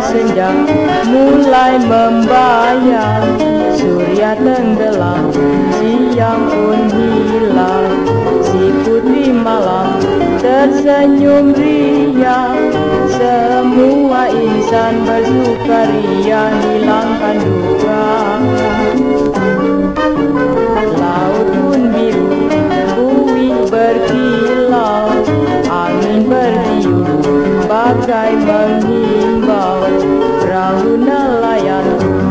senja mulai membayang Surya tenggelam, siang pun hilang. Si putri malam tersenyum riang Semua insan bersukaria hilangkan duka bagai menghimbau Perahu nelayan,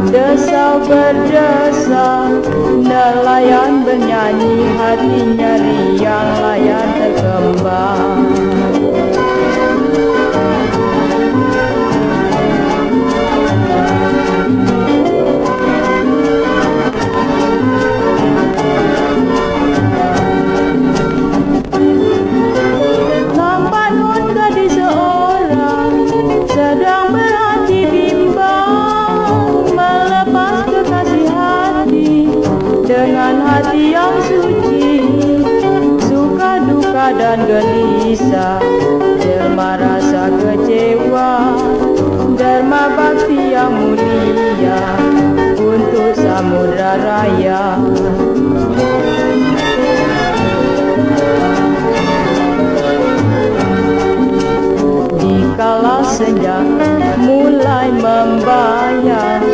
desau berdesau Nelayan bernyanyi, hatinya riang Layan terkembang dan gelisah Derma rasa kecewa Derma bakti yang mulia Untuk samudra raya. Dikala senja mulai membayang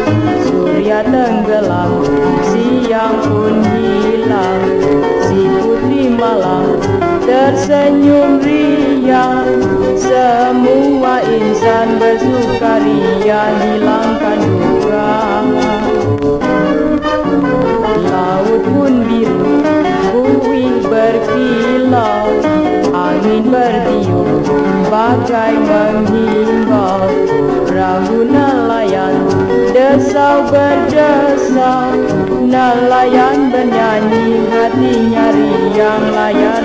Surya tenggelam, tersenyum riang Semua insan bersukaria hilangkan duka. Laut pun biru, bumi berkilau Angin bertiup, bagai menghimbau. Perahu nelayan, desau berdesau Nelayan bernyanyi, hatinya riang Layar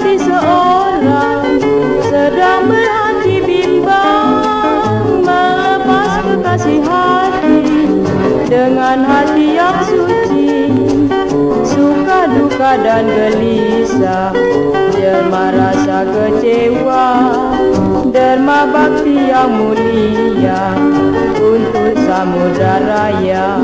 gadis seorang Sedang berhati bimbang Melepas kekasih hati Dengan hati yang suci Suka duka dan gelisah. Jelma rasa kecewa. Derma bakti yang mulia Untuk samudra raya